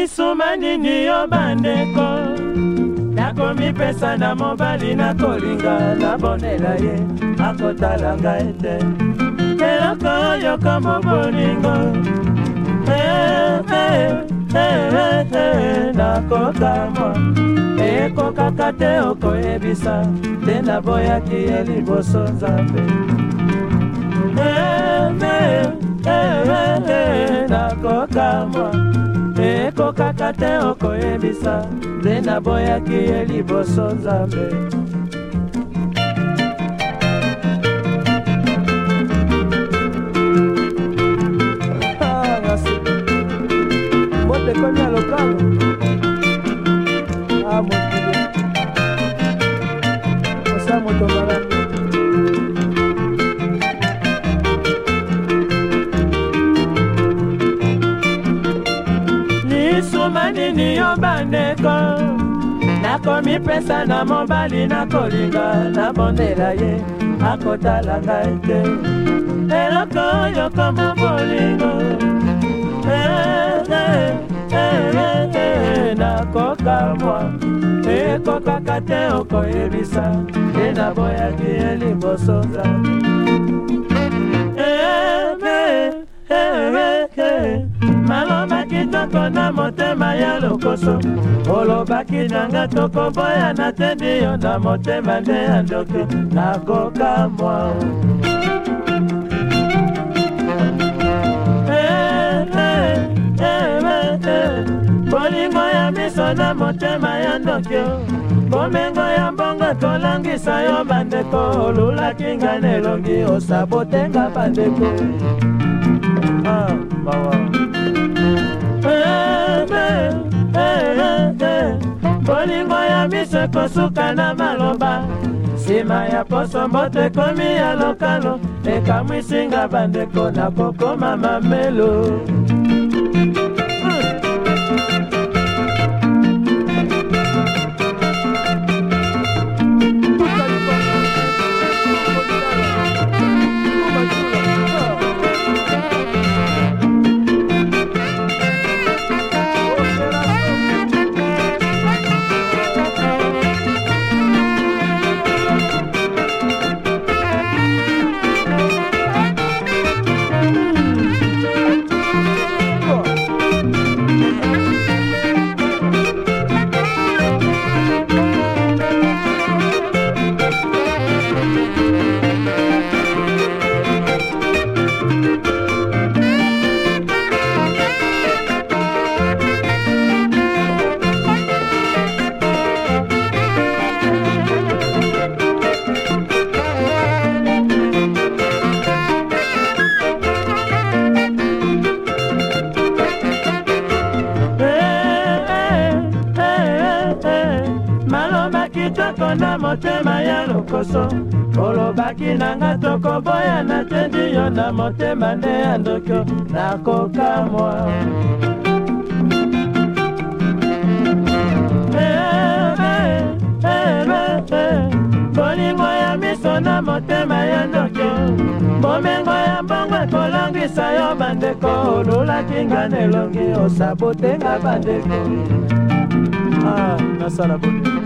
misuma nini yo bandeko nakomipesa na mobali nakolinga nabonela ye akotala ngai te eloko oyo komo bolingo eh, eh, eh, nakokamwa ekokaka te okoyebisa te naboyaki ye liboso nzambe hey, hey, hey, koyeba te okoyebisa nde naboyaki ye liboso nzambe ah, motekomi ya lokalo kosema nini yo bandeko nakomipesa na mobali nakolinga nabondela ye akotala ngai te eloko oyo koma bolingo nakokamwa ekokaka te okoyebisa te naboyaki ye liboso nzambe maloma kitoko na motema ya lokoso olobaki nanga tokoboya natendi yo na motema nde ya ndoki nakokamwa eh, eh, eh, bolingo ya miso na motema ya ndoki bomengo ya mbongo tolangisa yo bandeko olulaki nga na elongi osabotenga bandeko ah, bawa. bolingo ya miso ekosuka na maloba nsima ya poso mboto ekomi ya lokalo ekamwisinga bandeko na kokoma mamelo ndako na motema ya lokoso olobaki nanga tokoboya natendi yo na motema nde ya ndokio nakokamwa bolingo ya miso na motema ya ndokio bomengo ya mbongo ekolangwisa yo bandeko olulaki nga nelongi osabotenga bandeko ah, nasala bolingo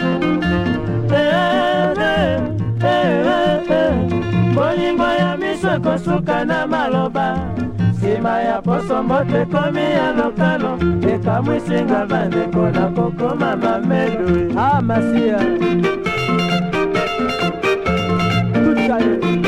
kosuka na maloba nsima ya poso mboto ekomi ya lokalo ekamwisinga bandeko na kokoma mamedu amasiya ah,